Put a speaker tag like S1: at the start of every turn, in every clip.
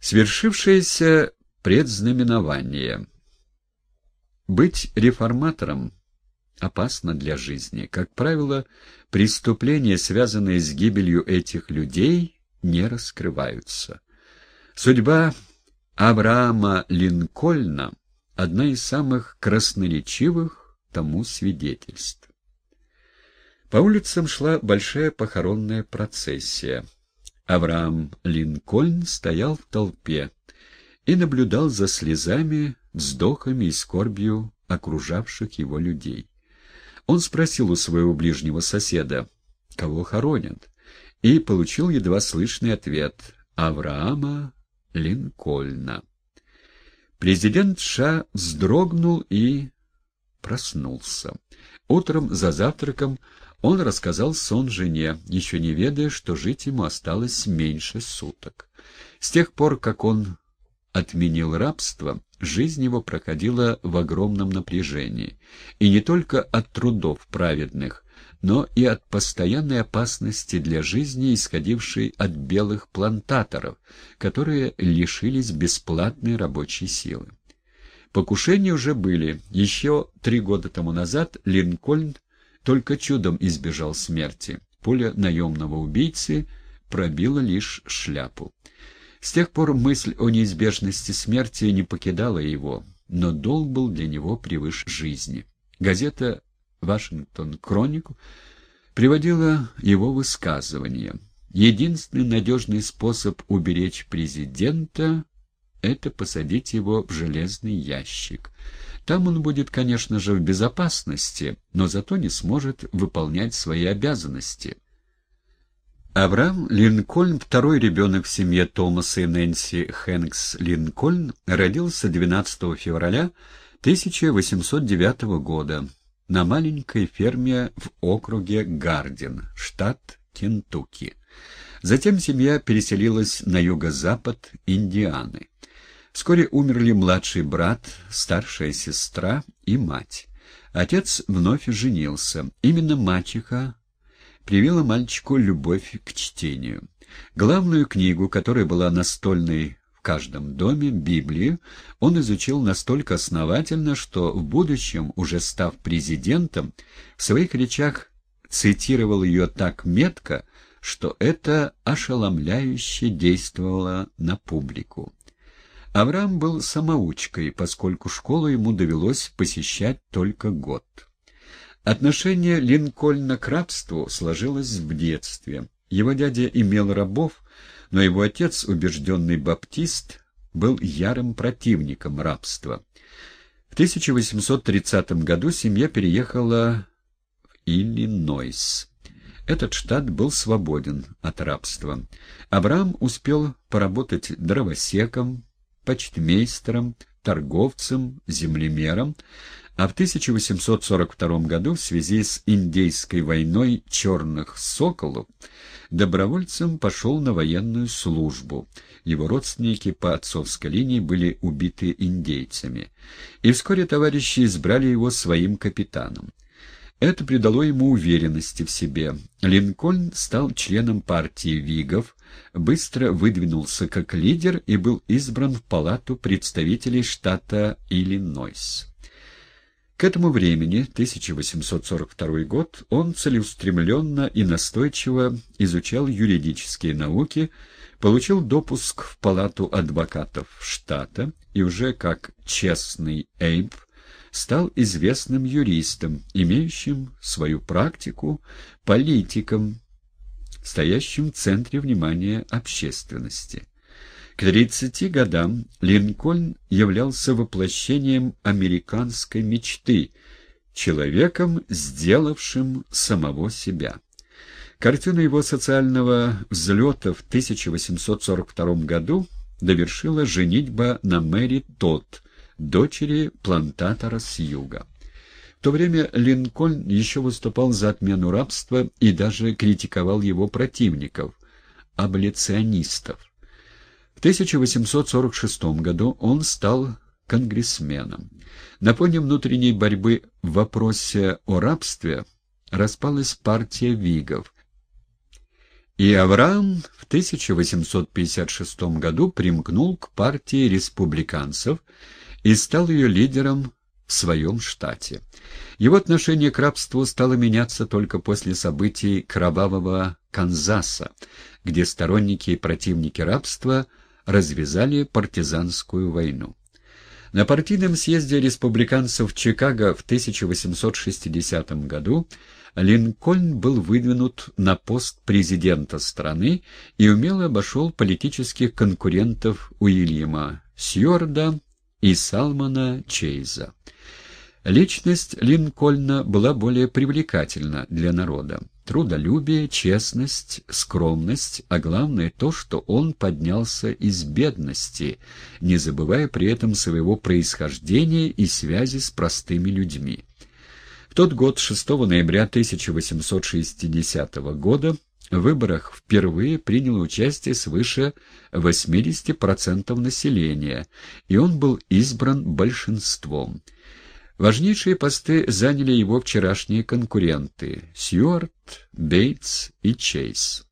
S1: Свершившееся предзнаменование. Быть реформатором опасно для жизни. Как правило, преступления, связанные с гибелью этих людей, не раскрываются. Судьба Авраама Линкольна — одна из самых красноречивых тому свидетельств. По улицам шла большая похоронная процессия. Авраам Линкольн стоял в толпе и наблюдал за слезами, вздохами и скорбью окружавших его людей. Он спросил у своего ближнего соседа, кого хоронят, и получил едва слышный ответ «Авраама Линкольна». Президент США вздрогнул и проснулся. Утром за завтраком он рассказал сон жене, еще не ведая, что жить ему осталось меньше суток. С тех пор, как он отменил рабство, жизнь его проходила в огромном напряжении, и не только от трудов праведных, но и от постоянной опасности для жизни, исходившей от белых плантаторов, которые лишились бесплатной рабочей силы. Покушения уже были. Еще три года тому назад Линкольн только чудом избежал смерти. Пуля наемного убийцы пробила лишь шляпу. С тех пор мысль о неизбежности смерти не покидала его, но долг был для него превыше жизни. Газета «Вашингтон Кронику» приводила его высказывание. Единственный надежный способ уберечь президента — это посадить его в железный ящик. Там он будет, конечно же, в безопасности, но зато не сможет выполнять свои обязанности. Авраам Линкольн, второй ребенок в семье Томаса и Нэнси Хэнкс Линкольн, родился 12 февраля 1809 года на маленькой ферме в округе Гардин, штат Кентукки. Затем семья переселилась на юго-запад Индианы. Вскоре умерли младший брат, старшая сестра и мать. Отец вновь женился. Именно мачеха привила мальчику любовь к чтению. Главную книгу, которая была настольной в каждом доме, Библию, он изучил настолько основательно, что в будущем, уже став президентом, в своих речах цитировал ее так метко, что это ошеломляюще действовало на публику. Авраам был самоучкой, поскольку школу ему довелось посещать только год. Отношение Линкольна к рабству сложилось в детстве. Его дядя имел рабов, но его отец, убежденный баптист, был ярым противником рабства. В 1830 году семья переехала в Иллинойс. Этот штат был свободен от рабства. Авраам успел поработать дровосеком, почтмейстером, торговцем, землемером, а в 1842 году в связи с Индейской войной «Черных соколов» добровольцем пошел на военную службу. Его родственники по отцовской линии были убиты индейцами. И вскоре товарищи избрали его своим капитаном. Это придало ему уверенности в себе. Линкольн стал членом партии Вигов, быстро выдвинулся как лидер и был избран в палату представителей штата Иллинойс. К этому времени, 1842 год, он целеустремленно и настойчиво изучал юридические науки, получил допуск в палату адвокатов штата и уже как честный Эйб стал известным юристом, имеющим свою практику, политиком, стоящим в центре внимания общественности. К 30 годам Линкольн являлся воплощением американской мечты, человеком, сделавшим самого себя. Картина его социального взлета в 1842 году довершила женитьба на Мэри Тодд, дочери плантатора с юга. В то время Линкольн еще выступал за отмену рабства и даже критиковал его противников, аболиционистов. В 1846 году он стал конгрессменом. На фоне внутренней борьбы в вопросе о рабстве распалась партия Вигов, И Авраам в 1856 году примкнул к партии республиканцев и стал ее лидером в своем штате. Его отношение к рабству стало меняться только после событий Кровавого Канзаса, где сторонники и противники рабства развязали партизанскую войну. На партийном съезде республиканцев Чикаго в 1860 году Линкольн был выдвинут на пост президента страны и умело обошел политических конкурентов Уильяма Сьюарда и Салмана Чейза. Личность Линкольна была более привлекательна для народа. Трудолюбие, честность, скромность, а главное то, что он поднялся из бедности, не забывая при этом своего происхождения и связи с простыми людьми. В тот год, 6 ноября 1860 года, в выборах впервые приняло участие свыше 80% населения, и он был избран большинством – Важнейшие посты заняли его вчерашние конкуренты — Сьюарт, Бейтс и Чейз.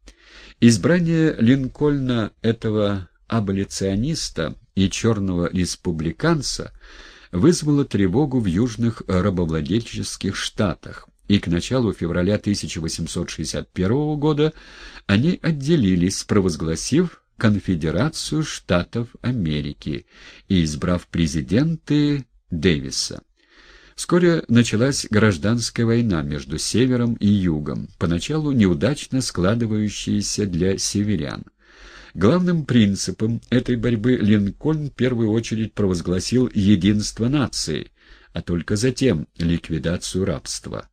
S1: Избрание Линкольна этого аболициониста и черного республиканца вызвало тревогу в южных рабовладельческих штатах, и к началу февраля 1861 года они отделились, провозгласив Конфедерацию Штатов Америки и избрав президенты Дэвиса. Вскоре началась гражданская война между севером и югом, поначалу неудачно складывающаяся для северян. Главным принципом этой борьбы Линкольн в первую очередь провозгласил единство нации, а только затем ликвидацию рабства.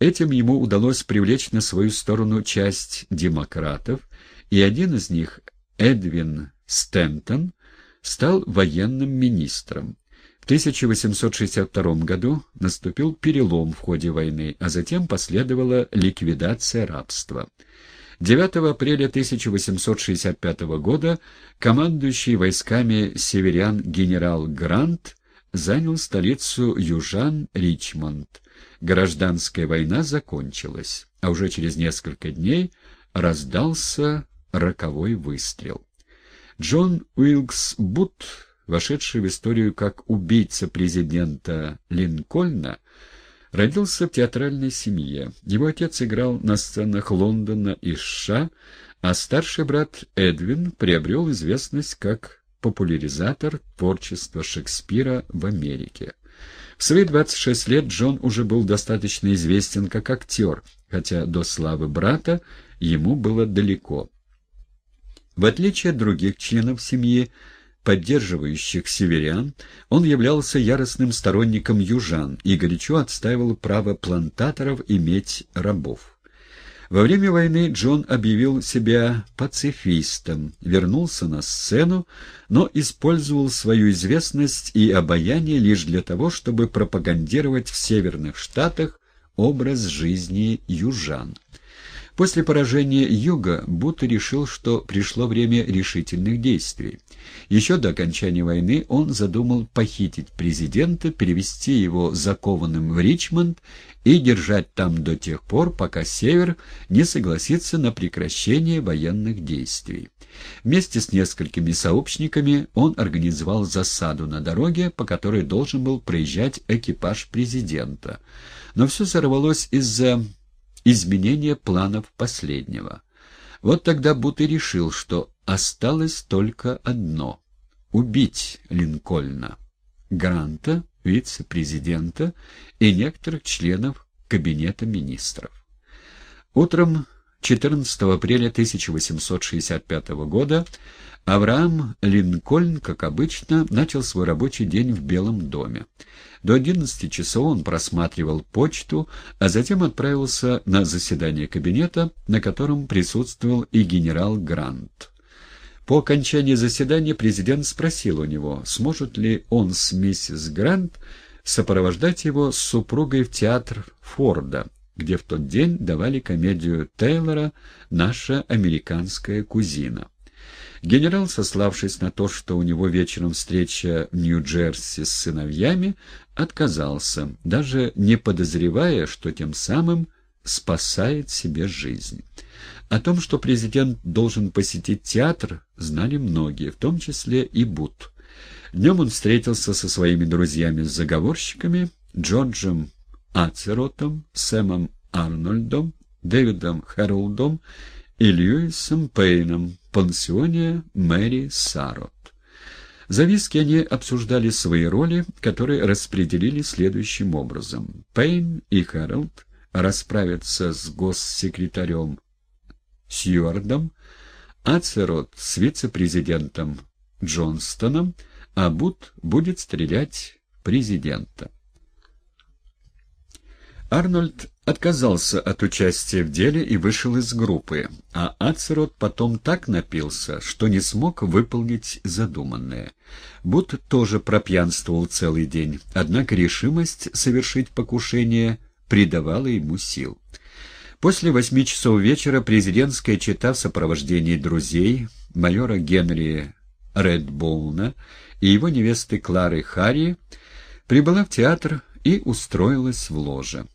S1: Этим ему удалось привлечь на свою сторону часть демократов, и один из них, Эдвин Стентон, стал военным министром. В 1862 году наступил перелом в ходе войны, а затем последовала ликвидация рабства. 9 апреля 1865 года командующий войсками северян генерал Грант занял столицу южан Ричмонд. Гражданская война закончилась, а уже через несколько дней раздался роковой выстрел. Джон Уилкс Бут вошедший в историю как убийца президента Линкольна, родился в театральной семье. Его отец играл на сценах Лондона и США, а старший брат Эдвин приобрел известность как популяризатор творчества Шекспира в Америке. В свои 26 лет Джон уже был достаточно известен как актер, хотя до славы брата ему было далеко. В отличие от других членов семьи, поддерживающих северян, он являлся яростным сторонником южан и горячо отстаивал право плантаторов иметь рабов. Во время войны Джон объявил себя пацифистом, вернулся на сцену, но использовал свою известность и обаяние лишь для того, чтобы пропагандировать в Северных Штатах образ жизни южан. После поражения Юга Бут решил, что пришло время решительных действий. Еще до окончания войны он задумал похитить президента, перевести его закованным в Ричмонд и держать там до тех пор, пока Север не согласится на прекращение военных действий. Вместе с несколькими сообщниками он организовал засаду на дороге, по которой должен был проезжать экипаж президента. Но все сорвалось из-за изменение планов последнего. Вот тогда Бут и решил, что осталось только одно — убить Линкольна, Гранта, вице-президента и некоторых членов Кабинета министров. Утром 14 апреля 1865 года Авраам Линкольн, как обычно, начал свой рабочий день в Белом доме. До 11 часов он просматривал почту, а затем отправился на заседание кабинета, на котором присутствовал и генерал Грант. По окончании заседания президент спросил у него, сможет ли он с миссис Грант сопровождать его с супругой в театр Форда, где в тот день давали комедию Тейлора «Наша американская кузина». Генерал, сославшись на то, что у него вечером встреча в Нью-Джерси с сыновьями, отказался, даже не подозревая, что тем самым спасает себе жизнь. О том, что президент должен посетить театр, знали многие, в том числе и Бут. Днем он встретился со своими друзьями-заговорщиками Джорджем Ацеротом, Сэмом Арнольдом, Дэвидом Хэролдом и Льюисом Пейном пансионе Мэри Сарот. За виски они обсуждали свои роли, которые распределили следующим образом. Пейн и Хэролд расправятся с госсекретарем Сьюардом, Ацерот с вице-президентом Джонстоном, а Бут будет стрелять президента. Арнольд отказался от участия в деле и вышел из группы, а Ацерот потом так напился, что не смог выполнить задуманное. Бут тоже пропьянствовал целый день, однако решимость совершить покушение придавала ему сил. После восьми часов вечера президентская чета в сопровождении друзей, майора Генри Редбоуна и его невесты Клары Харри прибыла в театр и устроилась в ложе.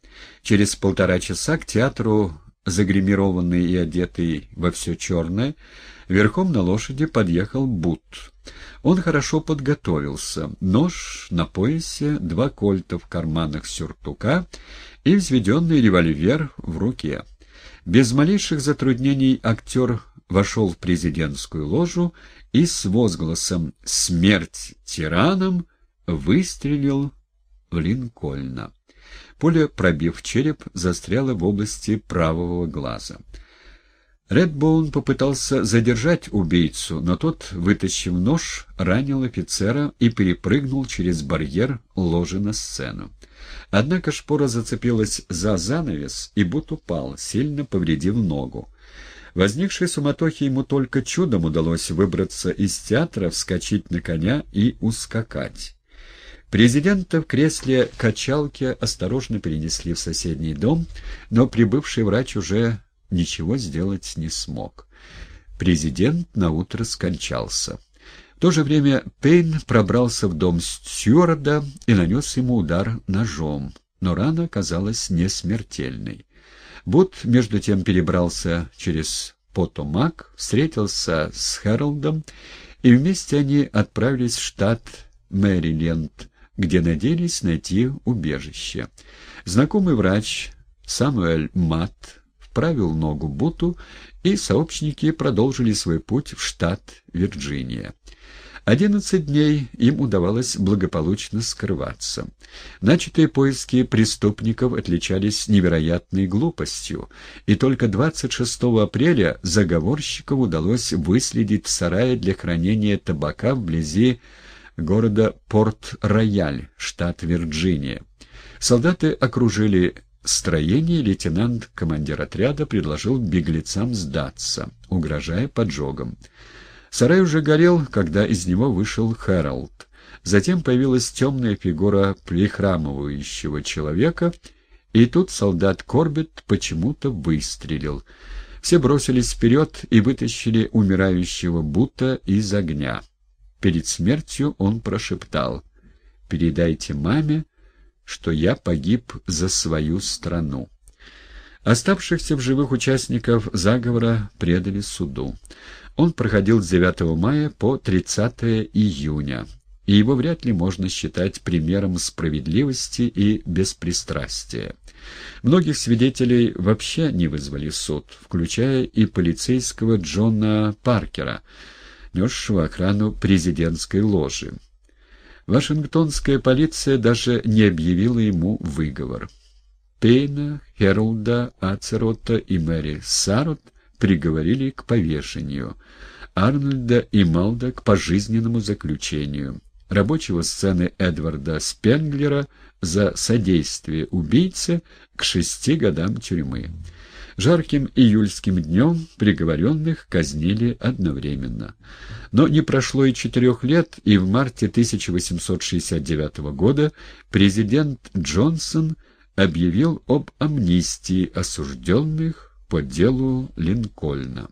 S1: Через полтора часа к театру, загримированный и одетый во все черное, верхом на лошади подъехал Бут. Он хорошо подготовился. Нож на поясе, два кольта в карманах сюртука и взведенный револьвер в руке. Без малейших затруднений актер вошел в президентскую ложу и с возгласом «Смерть тиранам!» выстрелил в Линкольна. Пуля, пробив череп, застряла в области правого глаза. Редбоун попытался задержать убийцу, но тот, вытащив нож, ранил офицера и перепрыгнул через барьер ложи на сцену. Однако шпора зацепилась за занавес, и Бут упал, сильно повредив ногу. Возникшей суматохе ему только чудом удалось выбраться из театра, вскочить на коня и ускакать. Президента в кресле качалки осторожно перенесли в соседний дом, но прибывший врач уже ничего сделать не смог. Президент наутро скончался. В то же время Пейн пробрался в дом Стюарда и нанес ему удар ножом, но рана оказалась не смертельной. Бут, между тем, перебрался через Потомак, встретился с Хэролдом, и вместе они отправились в штат Мэриленд, где надеялись найти убежище. Знакомый врач Самуэль Мат вправил ногу Буту, и сообщники продолжили свой путь в штат Вирджиния. Одиннадцать дней им удавалось благополучно скрываться. Начатые поиски преступников отличались невероятной глупостью, и только 26 апреля заговорщикам удалось выследить в сарае для хранения табака вблизи города Порт-Рояль, штат Вирджиния. Солдаты окружили строение, лейтенант, командир отряда, предложил беглецам сдаться, угрожая поджогом. Сарай уже горел, когда из него вышел Хэролд. Затем появилась темная фигура прихрамывающего человека, и тут солдат Корбет почему-то выстрелил. Все бросились вперед и вытащили умирающего Бута из огня. Перед смертью он прошептал «Передайте маме, что я погиб за свою страну». Оставшихся в живых участников заговора предали суду. Он проходил с 9 мая по 30 июня, и его вряд ли можно считать примером справедливости и беспристрастия. Многих свидетелей вообще не вызвали суд, включая и полицейского Джона Паркера — несшего охрану президентской ложи. Вашингтонская полиция даже не объявила ему выговор. Пейна, Херолда, Ацерота и Мэри Сарот приговорили к повешению, Арнольда и Малда к пожизненному заключению, рабочего сцены Эдварда Спенглера за содействие убийце к шести годам тюрьмы. Жарким июльским днем приговоренных казнили одновременно. Но не прошло и четырех лет, и в марте 1869 года президент Джонсон объявил об амнистии осужденных по делу Линкольна.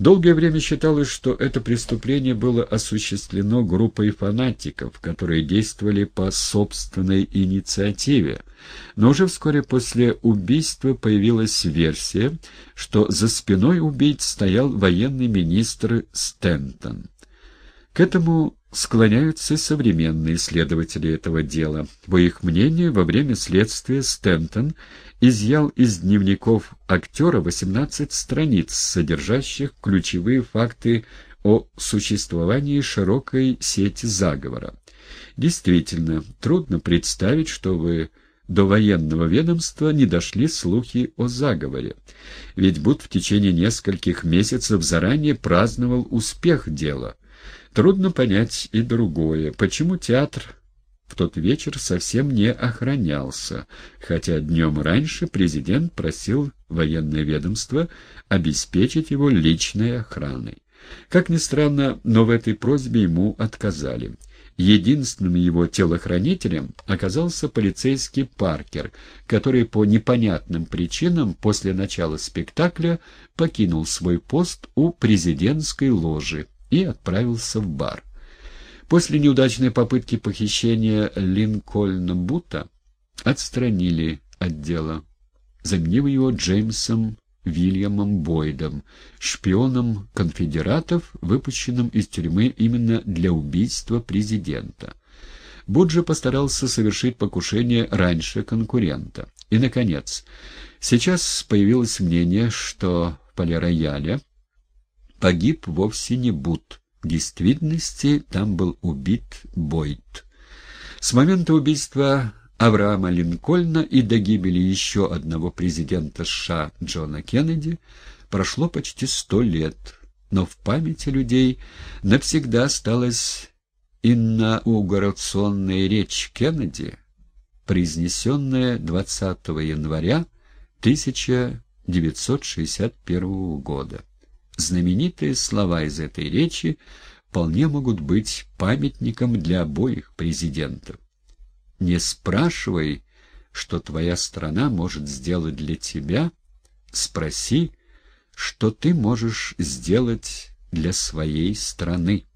S1: Долгое время считалось, что это преступление было осуществлено группой фанатиков, которые действовали по собственной инициативе – Но уже вскоре после убийства появилась версия, что за спиной убийц стоял военный министр Стентон. К этому склоняются современные исследователи этого дела. По их мнению, во время следствия Стентон изъял из дневников актера 18 страниц, содержащих ключевые факты о существовании широкой сети заговора. Действительно, трудно представить, что вы до военного ведомства не дошли слухи о заговоре. Ведь Буд в течение нескольких месяцев заранее праздновал успех дела. Трудно понять и другое. Почему театр в тот вечер совсем не охранялся, хотя днем раньше президент просил военное ведомство обеспечить его личной охраной. Как ни странно, но в этой просьбе ему отказали. Единственным его телохранителем оказался полицейский Паркер, который по непонятным причинам после начала спектакля покинул свой пост у президентской ложи и отправился в бар. После неудачной попытки похищения Линкольна Бута отстранили от дела, заменив его Джеймсом Вильямом Бойдом, шпионом конфедератов, выпущенным из тюрьмы именно для убийства президента. Буджи постарался совершить покушение раньше конкурента. И, наконец, сейчас появилось мнение, что в полирояле погиб вовсе не Буд. В действительности там был убит Бойд. С момента убийства Авраама Линкольна и до гибели еще одного президента США Джона Кеннеди прошло почти сто лет, но в памяти людей навсегда осталась инаугурационная речь Кеннеди, произнесенная 20 января 1961 года. Знаменитые слова из этой речи вполне могут быть памятником для обоих президентов. Не спрашивай, что твоя страна может сделать для тебя, спроси, что ты можешь сделать для своей страны.